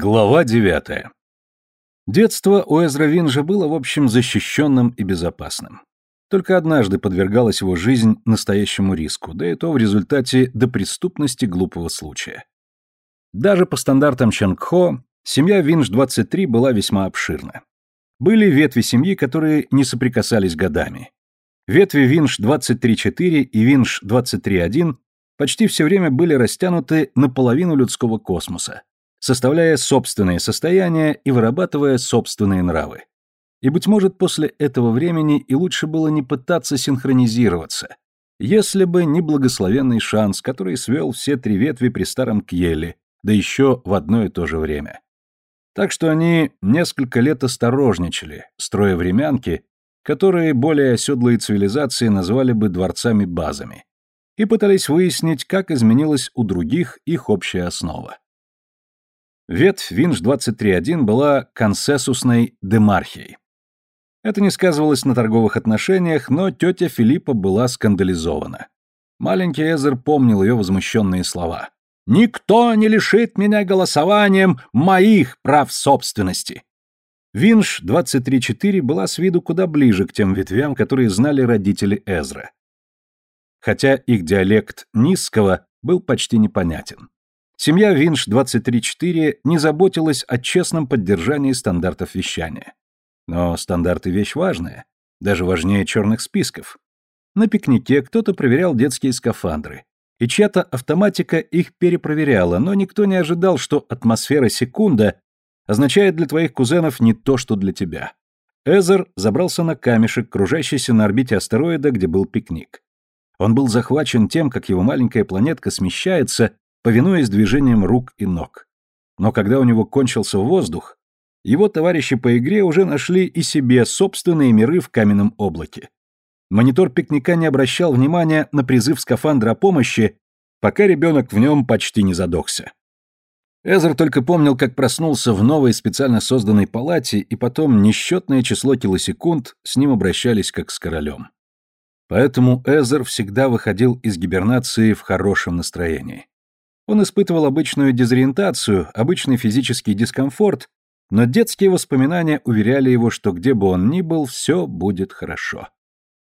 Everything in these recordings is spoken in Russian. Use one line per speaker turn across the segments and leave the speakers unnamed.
Глава девятая. Детство у Эзра Винжа было, в общем, защищенным и безопасным. Только однажды подвергалась его жизнь настоящему риску, да и то в результате до преступности глупого случая. Даже по стандартам Чангхо, семья Винж-23 была весьма обширна. Были ветви семьи, которые не соприкасались годами. Ветви Винж-23-4 и Винж-23-1 почти все время были растянуты наполовину людского космоса, составляя собственные состояния и вырабатывая собственные нравы. И, быть может, после этого времени и лучше было не пытаться синхронизироваться, если бы не благословенный шанс, который свел все три ветви при старом Кьеле, да еще в одно и то же время. Так что они несколько лет осторожничали, строя времянки, которые более оседлые цивилизации назвали бы дворцами-базами, и пытались выяснить, как изменилась у других их общая основа. Ветвь Винж-23.1 была консенсусной демархией. Это не сказывалось на торговых отношениях, но тетя Филиппа была скандализована. Маленький Эзер помнил ее возмущенные слова. «Никто не лишит меня голосованием моих прав собственности!» Винж 23.4 была с виду куда ближе к тем ветвям, которые знали родители Эзра. Хотя их диалект низкого был почти непонятен. Семья Винш 23.4 не заботилась о честном поддержании стандартов вещания. Но стандарты вещь важная, даже важнее черных списков. На пикнике кто-то проверял детские скафандры, и чья-то автоматика их перепроверяла, но никто не ожидал, что атмосфера секунда означает для твоих кузенов не то, что для тебя. Эзер забрался на камешек, кружащийся на орбите астероида, где был пикник. Он был захвачен тем, как его маленькая планетка смещается повинуясь движениям рук и ног. Но когда у него кончился воздух, его товарищи по игре уже нашли и себе собственные миры в каменном облаке. Монитор пикника не обращал внимания на призыв скафандра о помощи, пока ребенок в нем почти не задохся. Эзер только помнил, как проснулся в новой специально созданной палате, и потом несчетное число килосекунд с ним обращались как с королем. Поэтому Эзер всегда выходил из гибернации в хорошем настроении. Он испытывал обычную дезориентацию, обычный физический дискомфорт, но детские воспоминания уверяли его, что где бы он ни был, все будет хорошо.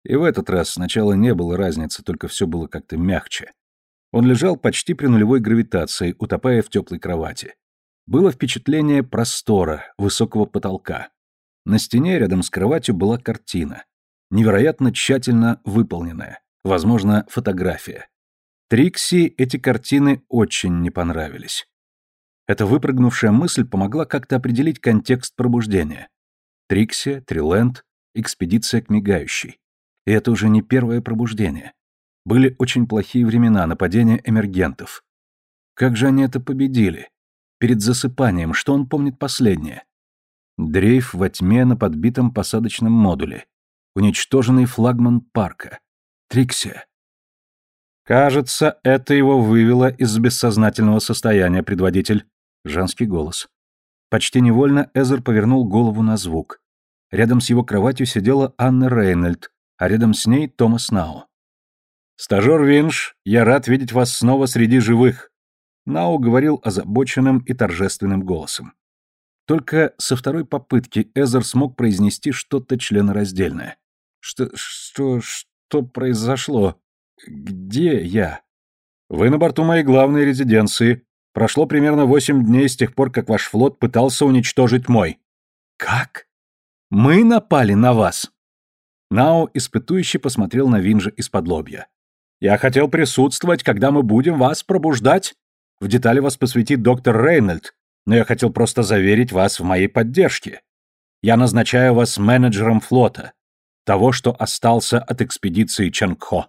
И в этот раз сначала не было разницы, только все было как-то мягче. Он лежал почти при нулевой гравитации, утопая в теплой кровати. Было впечатление простора, высокого потолка. На стене рядом с кроватью была картина. Невероятно тщательно выполненная. Возможно, фотография. Трикси эти картины очень не понравились. Эта выпрыгнувшая мысль помогла как-то определить контекст пробуждения. Трикси, Триленд, экспедиция к мигающей. И это уже не первое пробуждение. Были очень плохие времена, нападения эмергентов. Как же они это победили? Перед засыпанием, что он помнит последнее? Дрейф во тьме на подбитом посадочном модуле. Уничтоженный флагман парка. Трикси. Кажется, это его вывело из бессознательного состояния, предводитель. Женский голос. Почти невольно Эзер повернул голову на звук. Рядом с его кроватью сидела Анна Рейнольд, а рядом с ней Томас Нау. «Стажер Винш, я рад видеть вас снова среди живых», Нау говорил озабоченным и торжественным голосом. Только со второй попытки Эзер смог произнести что-то членораздельное. «Что... что... что произошло?» Где я? Вы на борту моей главной резиденции. Прошло примерно восемь дней с тех пор, как ваш флот пытался уничтожить мой. Как? Мы напали на вас? Нао испытующе посмотрел на Винжа из-под лобья. Я хотел присутствовать, когда мы будем вас пробуждать. В детали вас посвятит доктор Рейнольд, но я хотел просто заверить вас в моей поддержке. Я назначаю вас менеджером флота, того, что остался от экспедиции Чангхо.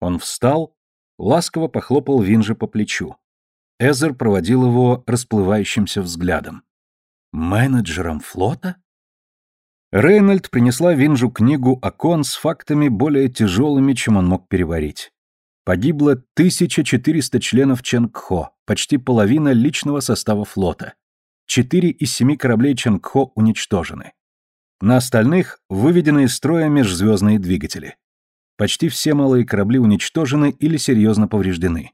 Он встал, ласково похлопал Винжа по плечу. Эзер проводил его расплывающимся взглядом. «Менеджером флота?» Рейнольд принесла Винжу книгу окон с фактами более тяжелыми, чем он мог переварить. Погибло 1400 членов Ченгхо, почти половина личного состава флота. Четыре из семи кораблей Ченгхо уничтожены. На остальных выведены из строя межзвездные двигатели. Почти все малые корабли уничтожены или серьезно повреждены.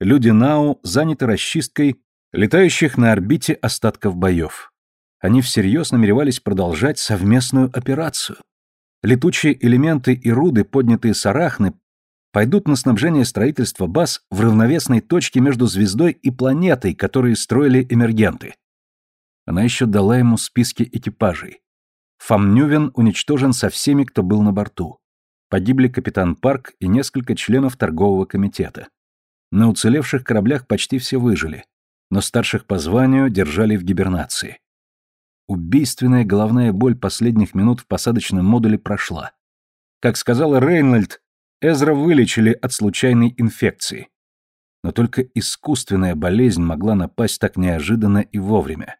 Люди Нау заняты расчисткой Летающих на орбите остатков боев. Они всерьез намеревались продолжать совместную операцию. Летучие элементы и руды, поднятые с Арахны, пойдут на снабжение строительства баз в равновесной точке между звездой и планетой, которые строили эмергенты. Она еще дала ему списки экипажей. Фамнювен уничтожен со всеми, кто был на борту. Погибли капитан Парк и несколько членов торгового комитета. На уцелевших кораблях почти все выжили, но старших по званию держали в гибернации. Убийственная головная боль последних минут в посадочном модуле прошла. Как сказала Рейнольд, Эзра вылечили от случайной инфекции. Но только искусственная болезнь могла напасть так неожиданно и вовремя.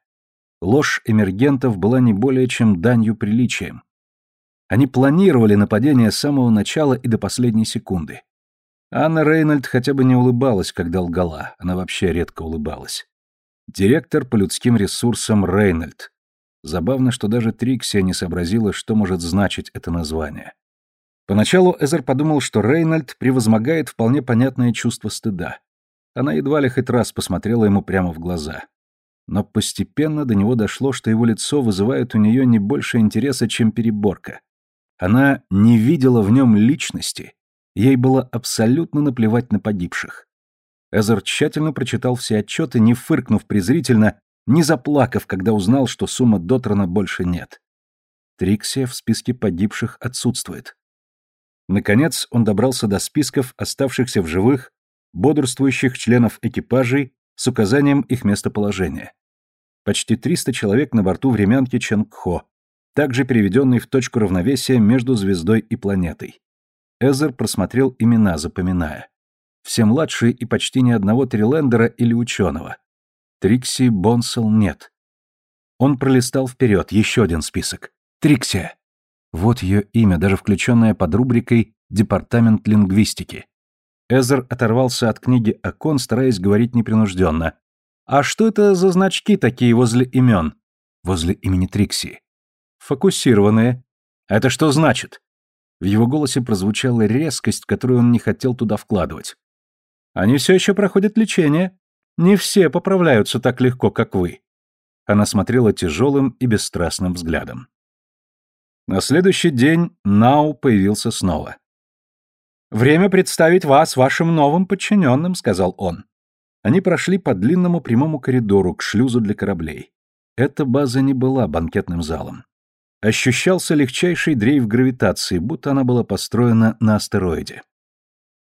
Ложь эмергентов была не более чем данью приличиям. Они планировали нападение с самого начала и до последней секунды. Анна Рейнольд хотя бы не улыбалась, когда лгала, она вообще редко улыбалась. Директор по людским ресурсам Рейнольд. Забавно, что даже Триксия не сообразила, что может значить это название. Поначалу Эзер подумал, что Рейнольд превозмогает вполне понятное чувство стыда. Она едва ли хоть раз посмотрела ему прямо в глаза. Но постепенно до него дошло, что его лицо вызывает у нее не больше интереса, чем переборка. Она не видела в нем личности. Ей было абсолютно наплевать на погибших. Эзер тщательно прочитал все отчеты, не фыркнув презрительно, не заплакав, когда узнал, что сумма Дотрона больше нет. Триксия в списке погибших отсутствует. Наконец он добрался до списков оставшихся в живых, бодрствующих членов экипажей с указанием их местоположения. Почти 300 человек на борту времянки Ченгхо, также переведенной в точку равновесия между звездой и планетой. Эзер просмотрел имена, запоминая. Все младшие и почти ни одного трилендера или ученого. Трикси Бонсел нет. Он пролистал вперед, еще один список. Триксия. Вот ее имя, даже включенное под рубрикой «Департамент лингвистики». Эзер оторвался от книги окон, стараясь говорить непринужденно. «А что это за значки такие возле имен?» «Возле имени Трикси». «Фокусированные. Это что значит?» В его голосе прозвучала резкость, которую он не хотел туда вкладывать. «Они все еще проходят лечение. Не все поправляются так легко, как вы». Она смотрела тяжелым и бесстрастным взглядом. На следующий день Нау появился снова. «Время представить вас вашим новым подчиненным», — сказал он. Они прошли по длинному прямому коридору к шлюзу для кораблей. Эта база не была банкетным залом. Ощущался легчайший дрейф гравитации, будто она была построена на астероиде.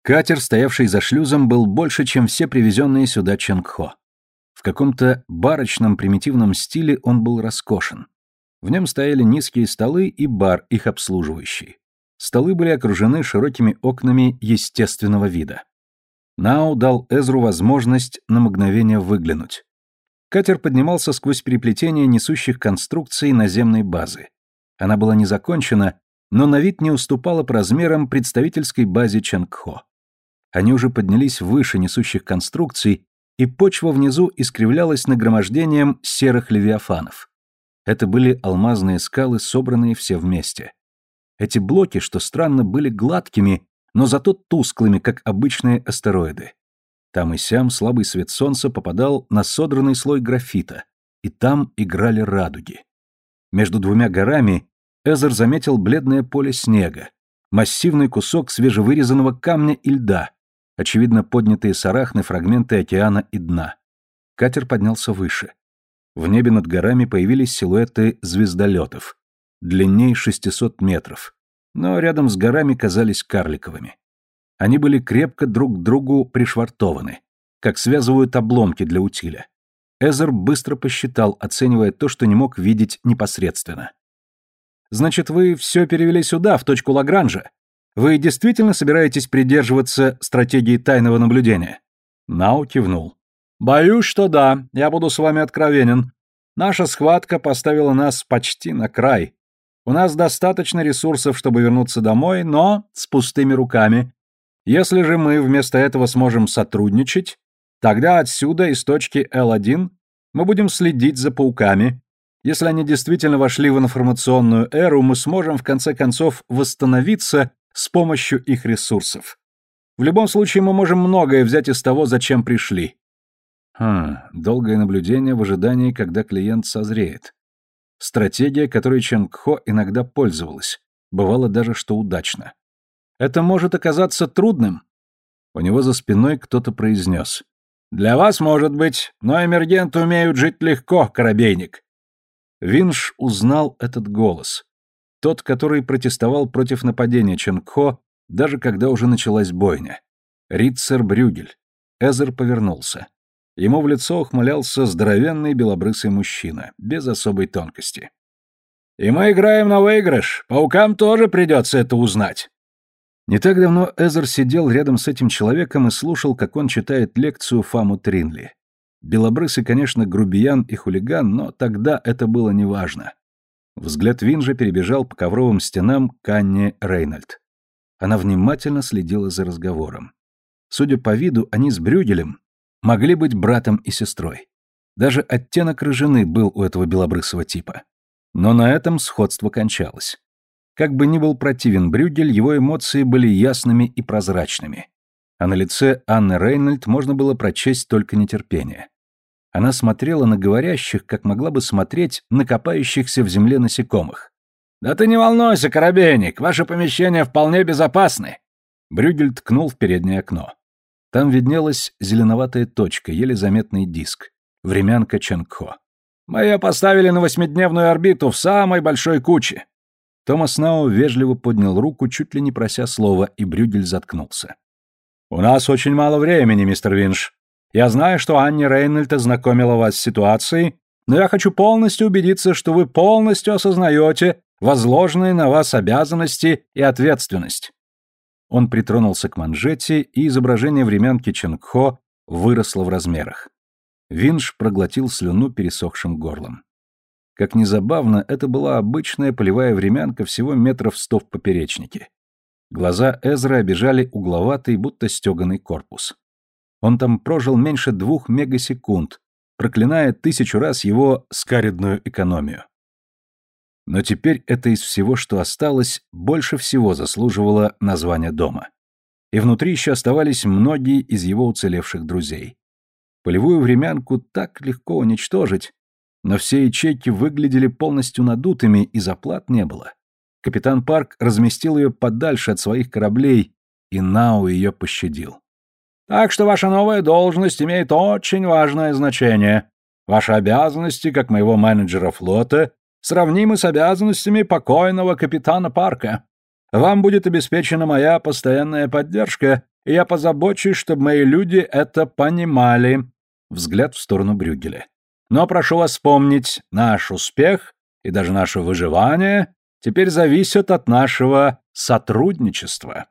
Катер, стоявший за шлюзом, был больше, чем все привезенные сюда Ченгхо. В каком-то барочном примитивном стиле он был роскошен. В нем стояли низкие столы и бар, их обслуживающий. Столы были окружены широкими окнами естественного вида. Нау дал Эзру возможность на мгновение выглянуть. Катер поднимался сквозь переплетение несущих конструкций наземной базы. Она была не закончена, но на вид не уступала по размерам представительской базе Чангхо. Они уже поднялись выше несущих конструкций, и почва внизу искривлялась нагромождением серых левиафанов. Это были алмазные скалы, собранные все вместе. Эти блоки, что странно, были гладкими, но зато тусклыми, как обычные астероиды. Там и сям слабый свет солнца попадал на содранный слой графита, и там играли радуги. Между двумя горами Эзер заметил бледное поле снега, массивный кусок свежевырезанного камня и льда, очевидно поднятые с арахны фрагменты океана и дна. Катер поднялся выше. В небе над горами появились силуэты звездолетов, длиннее 600 метров, но рядом с горами казались карликовыми. Они были крепко друг к другу пришвартованы, как связывают обломки для утиля. Эзер быстро посчитал, оценивая то, что не мог видеть непосредственно. «Значит, вы все перевели сюда, в точку Лагранжа? Вы действительно собираетесь придерживаться стратегии тайного наблюдения?» Нау кивнул. Боюсь, что да, я буду с вами откровенен. Наша схватка поставила нас почти на край. У нас достаточно ресурсов, чтобы вернуться домой, но с пустыми руками. Если же мы вместо этого сможем сотрудничать, тогда отсюда, из точки L1, мы будем следить за пауками. Если они действительно вошли в информационную эру, мы сможем в конце концов восстановиться с помощью их ресурсов. В любом случае мы можем многое взять из того, зачем пришли. Хм, долгое наблюдение в ожидании, когда клиент созреет. Стратегия, которой Чангхо иногда пользовалась. Бывало даже, что удачно. Это может оказаться трудным. У него за спиной кто-то произнес. «Для вас, может быть, но эмергенты умеют жить легко, корабейник». Винш узнал этот голос. Тот, который протестовал против нападения Чангхо, даже когда уже началась бойня. Ритцер Брюгель. Эзер повернулся. Ему в лицо ухмылялся здоровенный белобрысый мужчина, без особой тонкости. «И мы играем на выигрыш. Паукам тоже придется это узнать». Не так давно Эзер сидел рядом с этим человеком и слушал, как он читает лекцию Фаму Тринли. Белобрысый, конечно, грубиян и хулиган, но тогда это было неважно. Взгляд Винжа перебежал по ковровым стенам к Анне Рейнольд. Она внимательно следила за разговором. Судя по виду, они с Брюгелем могли быть братом и сестрой. Даже оттенок рыжины был у этого белобрысого типа. Но на этом сходство кончалось. Как бы ни был противен Брюгель, его эмоции были ясными и прозрачными. А на лице Анны Рейнольд можно было прочесть только нетерпение. Она смотрела на говорящих, как могла бы смотреть на копающихся в земле насекомых. «Да ты не волнуйся, Коробейник, ваши помещения вполне безопасны!» Брюгель ткнул в переднее окно. Там виднелась зеленоватая точка, еле заметный диск. Времянка Ченгхо. «Мы ее поставили на восьмидневную орбиту в самой большой куче!» Томас Нау вежливо поднял руку, чуть ли не прося слова, и Брюгель заткнулся. «У нас очень мало времени, мистер Винш. Я знаю, что Анни Рейнольд ознакомила вас с ситуацией, но я хочу полностью убедиться, что вы полностью осознаете возложенные на вас обязанности и ответственность. Он притронулся к манжете, и изображение времянки Ченгхо выросло в размерах. Винш проглотил слюну пересохшим горлом. Как ни забавно, это была обычная полевая времянка всего метров сто в поперечнике. Глаза Эзра обижали угловатый, будто стеганый корпус. Он там прожил меньше двух мегасекунд, проклиная тысячу раз его скаридную экономию. Но теперь это из всего, что осталось, больше всего заслуживало названия дома. И внутри еще оставались многие из его уцелевших друзей. Полевую времянку так легко уничтожить, но все ячейки выглядели полностью надутыми, и заплат не было. Капитан Парк разместил ее подальше от своих кораблей, и Нау ее пощадил. Так что ваша новая должность имеет очень важное значение. Ваши обязанности, как моего менеджера флота, сравнимы с обязанностями покойного капитана Парка. Вам будет обеспечена моя постоянная поддержка, и я позабочусь, чтобы мои люди это понимали. Взгляд в сторону Брюгеля. Но прошу вас вспомнить, наш успех и даже наше выживание теперь зависят от нашего сотрудничества.